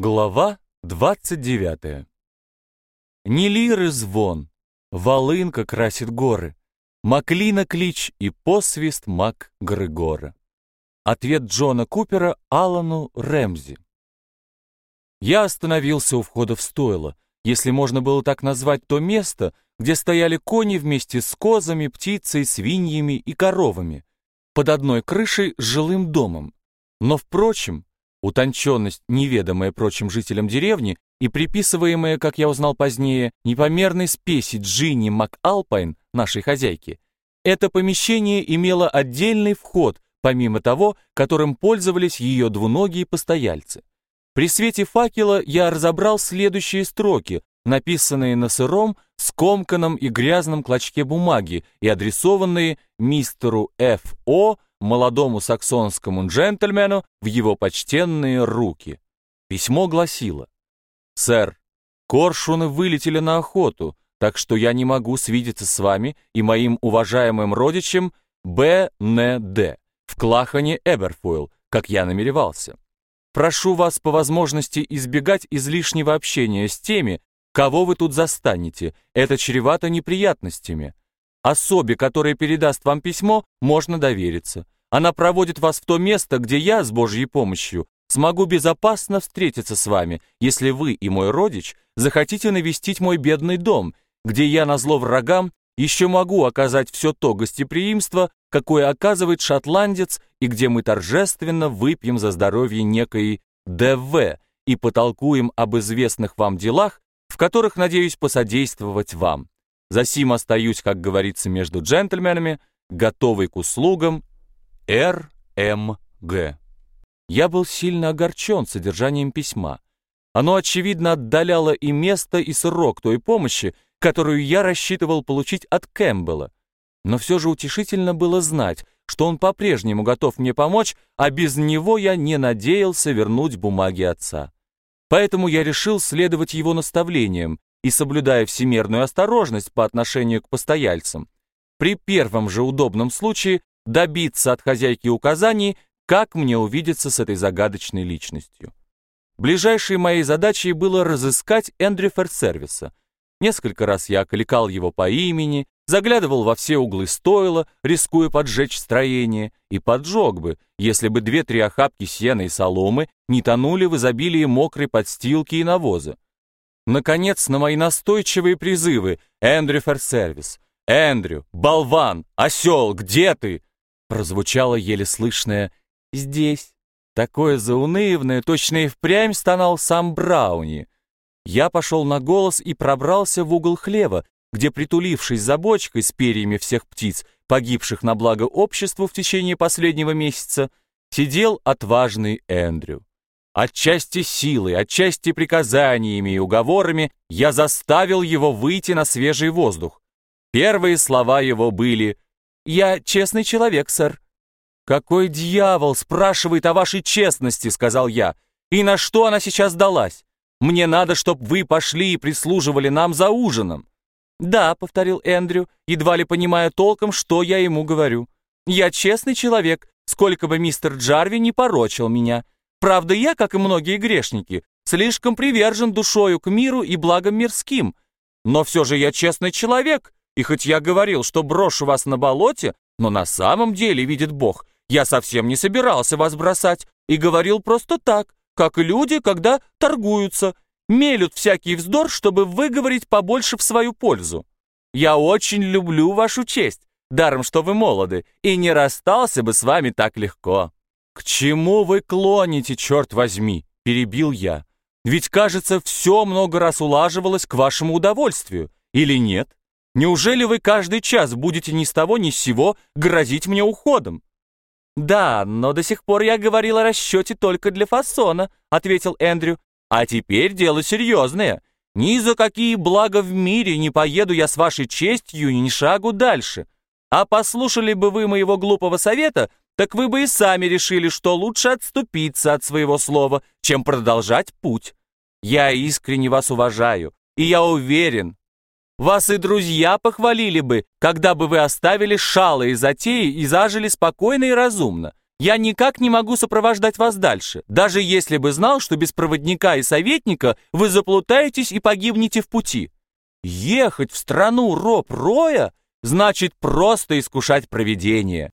Глава 29 Не лиры звон, волынка красит горы, Маклина клич и посвист мак Грегора. Ответ Джона Купера Алану Рэмзи. Я остановился у входа в стойло, если можно было так назвать то место, где стояли кони вместе с козами, птицей, свиньями и коровами, под одной крышей с жилым домом. Но, впрочем, Утонченность, неведомая прочим жителям деревни и приписываемая, как я узнал позднее, непомерной спеси Джинни МакАлпайн, нашей хозяйки, это помещение имело отдельный вход, помимо того, которым пользовались ее двуногие постояльцы. При свете факела я разобрал следующие строки, написанные на сыром, скомканном и грязном клочке бумаги и адресованные мистеру Ф.О., молодому саксонскому джентльмену в его почтенные руки. Письмо гласило «Сэр, коршуны вылетели на охоту, так что я не могу свидеться с вами и моим уважаемым родичем Б. Н. Д. в Клахане Эберфуэлл, как я намеревался. Прошу вас по возможности избегать излишнего общения с теми, кого вы тут застанете, это чревато неприятностями. Особе, которая передаст вам письмо, можно довериться. Она проводит вас в то место, где я, с Божьей помощью, смогу безопасно встретиться с вами, если вы и мой родич захотите навестить мой бедный дом, где я, назло врагам, еще могу оказать все то гостеприимство, какое оказывает шотландец, и где мы торжественно выпьем за здоровье некой ДВ и потолкуем об известных вам делах, в которых надеюсь посодействовать вам. Засим остаюсь, как говорится, между джентльменами, готовый к услугам. Р.М.Г. Я был сильно огорчен содержанием письма. Оно, очевидно, отдаляло и место, и срок той помощи, которую я рассчитывал получить от Кэмпбелла. Но все же утешительно было знать, что он по-прежнему готов мне помочь, а без него я не надеялся вернуть бумаги отца. Поэтому я решил следовать его наставлениям и, соблюдая всемерную осторожность по отношению к постояльцам, при первом же удобном случае добиться от хозяйки указаний, как мне увидеться с этой загадочной личностью. Ближайшей моей задачей было разыскать Эндрю Ферсервиса. Несколько раз я окликал его по имени, заглядывал во все углы стойла, рискуя поджечь строение, и поджег бы, если бы две-три охапки сена и соломы не тонули в изобилии мокрой подстилки и навоза. Наконец, на мои настойчивые призывы «Эндрю Ферсервис», «Эндрю, болван, осел, где ты?» прозвучало еле слышное «здесь». Такое заунывное, точно и впрямь стонал сам Брауни. Я пошел на голос и пробрался в угол хлева, где, притулившись за бочкой с перьями всех птиц, погибших на благо обществу в течение последнего месяца, сидел отважный Эндрю. Отчасти силой, отчасти приказаниями и уговорами я заставил его выйти на свежий воздух. Первые слова его были «Я честный человек, сэр». «Какой дьявол спрашивает о вашей честности?» — сказал я. «И на что она сейчас далась? Мне надо, чтобы вы пошли и прислуживали нам за ужином». «Да», — повторил Эндрю, едва ли понимая толком, что я ему говорю. «Я честный человек, сколько бы мистер Джарви не порочил меня. Правда, я, как и многие грешники, слишком привержен душою к миру и благам мирским. Но все же я честный человек, и хоть я говорил, что брошу вас на болоте, но на самом деле, видит Бог, я совсем не собирался вас бросать и говорил просто так, как люди, когда торгуются, мелют всякий вздор, чтобы выговорить побольше в свою пользу. Я очень люблю вашу честь, даром что вы молоды, и не расстался бы с вами так легко». «К чему вы клоните, черт возьми?» – перебил я. «Ведь, кажется, все много раз улаживалось к вашему удовольствию, или нет? Неужели вы каждый час будете ни с того ни с сего грозить мне уходом?» «Да, но до сих пор я говорил о расчете только для фасона», — ответил Эндрю. «А теперь дело серьезное. Ни за какие блага в мире не поеду я с вашей честью ни шагу дальше. А послушали бы вы моего глупого совета, так вы бы и сами решили, что лучше отступиться от своего слова, чем продолжать путь. Я искренне вас уважаю, и я уверен, вас и друзья похвалили бы, когда бы вы оставили шалые затеи и зажили спокойно и разумно. я никак не могу сопровождать вас дальше, даже если бы знал, что без проводника и советника вы заплутаетесь и погибнете в пути. Ехать в страну Роб Роя значит просто искушать провидение.